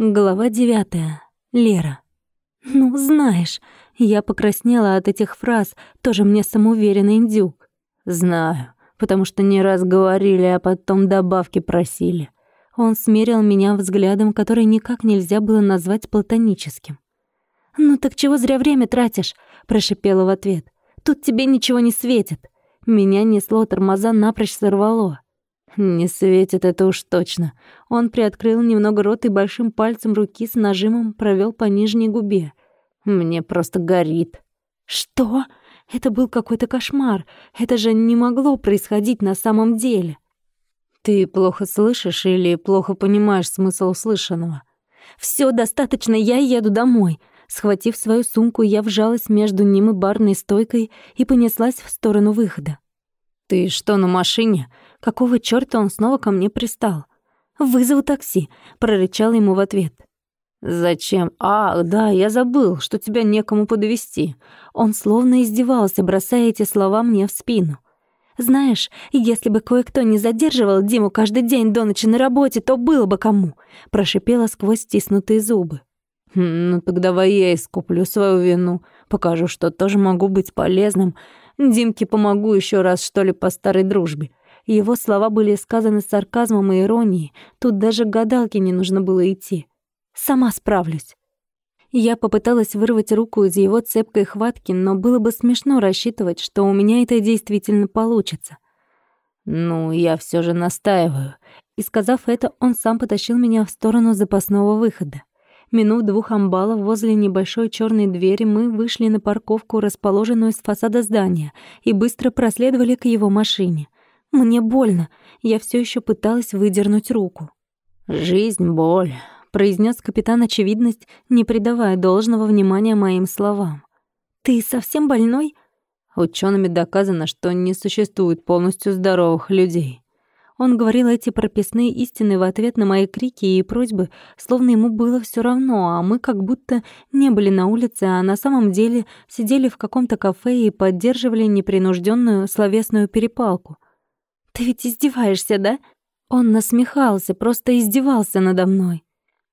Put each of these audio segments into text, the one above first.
Глава девятая. Лера. «Ну, знаешь...» Я покраснела от этих фраз, тоже мне самоуверенный индюк. «Знаю, потому что не раз говорили, а потом добавки просили». Он смерил меня взглядом, который никак нельзя было назвать платоническим. «Ну так чего зря время тратишь?» — прошипела в ответ. «Тут тебе ничего не светит». Меня несло тормоза напрочь сорвало. «Не светит это уж точно». Он приоткрыл немного рот и большим пальцем руки с нажимом провел по нижней губе. «Мне просто горит». «Что? Это был какой-то кошмар. Это же не могло происходить на самом деле». «Ты плохо слышишь или плохо понимаешь смысл услышанного?» Все достаточно, я еду домой». Схватив свою сумку, я вжалась между ним и барной стойкой и понеслась в сторону выхода. «Ты что, на машине?» Какого чёрта он снова ко мне пристал? «Вызову такси», — прорычал ему в ответ. «Зачем? А, да, я забыл, что тебя некому подвести. Он словно издевался, бросая эти слова мне в спину. «Знаешь, если бы кое-кто не задерживал Диму каждый день до ночи на работе, то было бы кому», — прошипела сквозь стиснутые зубы. «Хм, «Ну так давай я искуплю свою вину, покажу, что тоже могу быть полезным. Димке помогу еще раз, что ли, по старой дружбе. Его слова были сказаны с сарказмом и иронией. Тут даже гадалке не нужно было идти. «Сама справлюсь». Я попыталась вырвать руку из его цепкой хватки, но было бы смешно рассчитывать, что у меня это действительно получится. «Ну, я все же настаиваю». И сказав это, он сам потащил меня в сторону запасного выхода. Минув двух амбалов возле небольшой черной двери, мы вышли на парковку, расположенную с фасада здания, и быстро проследовали к его машине. Мне больно. Я все еще пыталась выдернуть руку. «Жизнь — боль», — произнес капитан очевидность, не придавая должного внимания моим словам. «Ты совсем больной?» Учеными доказано, что не существует полностью здоровых людей. Он говорил эти прописные истины в ответ на мои крики и просьбы, словно ему было все равно, а мы как будто не были на улице, а на самом деле сидели в каком-то кафе и поддерживали непринужденную словесную перепалку — «Ты ведь издеваешься, да?» Он насмехался, просто издевался надо мной.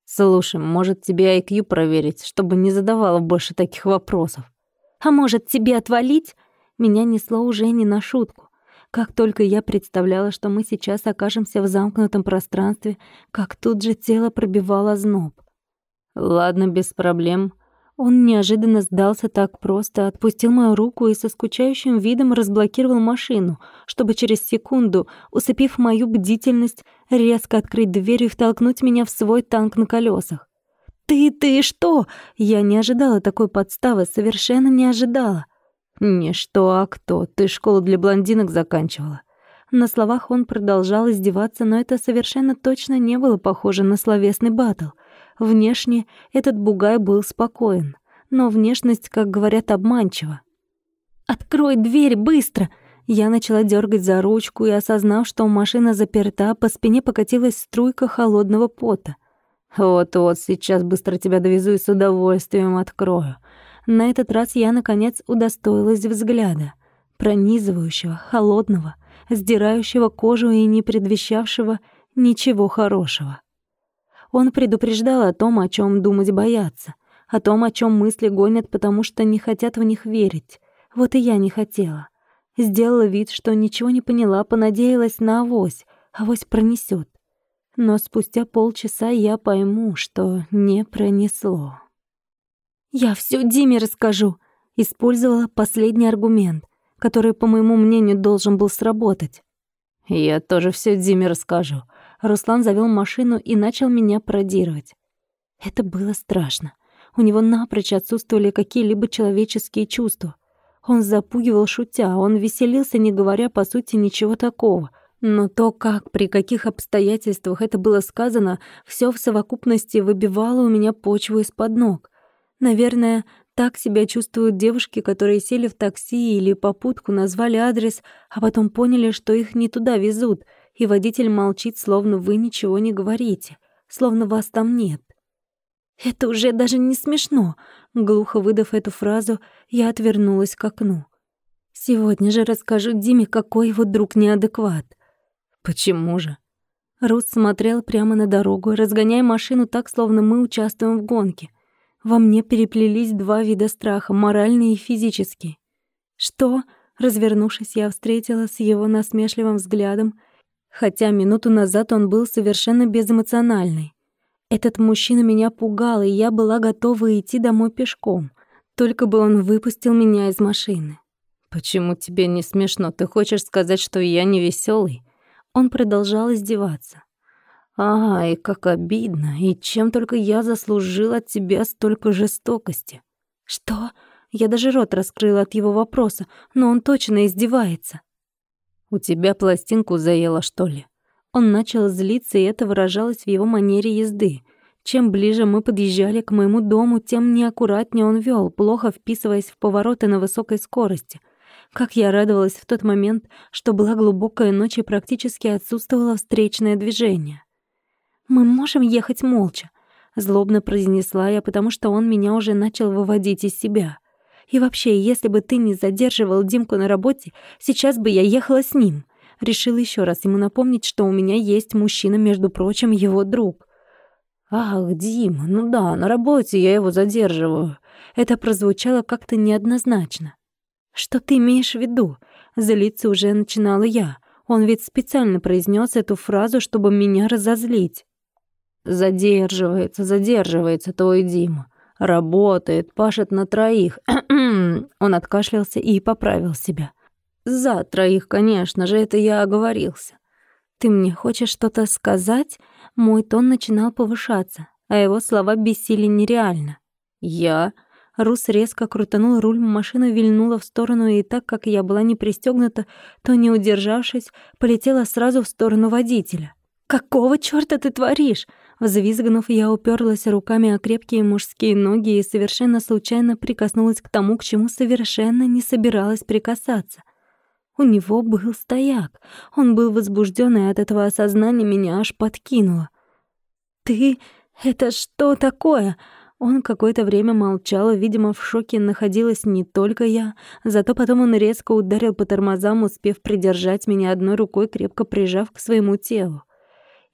«Слушай, может, тебе IQ проверить, чтобы не задавала больше таких вопросов?» «А может, тебе отвалить?» Меня несло уже не на шутку. Как только я представляла, что мы сейчас окажемся в замкнутом пространстве, как тут же тело пробивало зноб. «Ладно, без проблем. Он неожиданно сдался так просто, отпустил мою руку и со скучающим видом разблокировал машину, чтобы через секунду, усыпив мою бдительность, резко открыть дверь и втолкнуть меня в свой танк на колесах. «Ты, ты что?» Я не ожидала такой подставы, совершенно не ожидала. «Не что, а кто? Ты школу для блондинок заканчивала». На словах он продолжал издеваться, но это совершенно точно не было похоже на словесный батл — Внешне этот бугай был спокоен, но внешность, как говорят, обманчива. «Открой дверь, быстро!» Я начала дергать за ручку и, осознав, что машина заперта, по спине покатилась струйка холодного пота. «Вот-вот, сейчас быстро тебя довезу и с удовольствием открою». На этот раз я, наконец, удостоилась взгляда. Пронизывающего, холодного, сдирающего кожу и не предвещавшего ничего хорошего. Он предупреждал о том, о чем думать боятся, о том, о чем мысли гонят, потому что не хотят в них верить. Вот и я не хотела. Сделала вид, что ничего не поняла, понадеялась на авось, авось пронесет. Но спустя полчаса я пойму, что не пронесло. «Я все Диме расскажу», — использовала последний аргумент, который, по моему мнению, должен был сработать. «Я тоже все Диме расскажу», Руслан завел машину и начал меня пародировать. Это было страшно. У него напрочь отсутствовали какие-либо человеческие чувства. Он запугивал шутя, он веселился, не говоря, по сути, ничего такого. Но то, как, при каких обстоятельствах это было сказано, все в совокупности выбивало у меня почву из-под ног. Наверное, так себя чувствуют девушки, которые сели в такси или попутку, назвали адрес, а потом поняли, что их не туда везут — и водитель молчит, словно вы ничего не говорите, словно вас там нет. «Это уже даже не смешно», — глухо выдав эту фразу, я отвернулась к окну. «Сегодня же расскажу Диме, какой его друг неадекват». «Почему же?» Рус смотрел прямо на дорогу, разгоняя машину так, словно мы участвуем в гонке. Во мне переплелись два вида страха, моральный и физический. «Что?» Развернувшись, я встретила с его насмешливым взглядом, хотя минуту назад он был совершенно безэмоциональный. Этот мужчина меня пугал, и я была готова идти домой пешком, только бы он выпустил меня из машины. «Почему тебе не смешно? Ты хочешь сказать, что я не веселый? Он продолжал издеваться. «Ай, как обидно! И чем только я заслужил от тебя столько жестокости!» «Что?» Я даже рот раскрыла от его вопроса, но он точно издевается. «У тебя пластинку заело, что ли?» Он начал злиться, и это выражалось в его манере езды. Чем ближе мы подъезжали к моему дому, тем неаккуратнее он вел, плохо вписываясь в повороты на высокой скорости. Как я радовалась в тот момент, что была глубокая ночь и практически отсутствовало встречное движение. «Мы можем ехать молча», — злобно произнесла я, потому что он меня уже начал выводить из себя. И вообще, если бы ты не задерживал Димку на работе, сейчас бы я ехала с ним. Решил еще раз ему напомнить, что у меня есть мужчина, между прочим, его друг. «Ах, Дима, ну да, на работе я его задерживаю». Это прозвучало как-то неоднозначно. «Что ты имеешь в виду?» Злиться уже начинала я. Он ведь специально произнес эту фразу, чтобы меня разозлить. «Задерживается, задерживается твой Дима. Работает, пашет на троих. Он откашлялся и поправил себя. За троих, конечно же, это я оговорился. Ты мне хочешь что-то сказать? Мой тон начинал повышаться, а его слова бесили нереально. Я Рус резко крутанул руль, машина вильнула в сторону, и так как я была не пристегнута, то, не удержавшись, полетела сразу в сторону водителя. «Какого чёрта ты творишь?» Взвизгнув, я уперлась руками о крепкие мужские ноги и совершенно случайно прикоснулась к тому, к чему совершенно не собиралась прикасаться. У него был стояк. Он был возбуждён, и от этого осознания меня аж подкинуло. «Ты... это что такое?» Он какое-то время молчал, видимо, в шоке находилась не только я. Зато потом он резко ударил по тормозам, успев придержать меня одной рукой, крепко прижав к своему телу.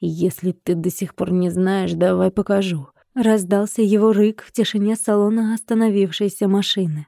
«Если ты до сих пор не знаешь, давай покажу». Раздался его рык в тишине салона остановившейся машины.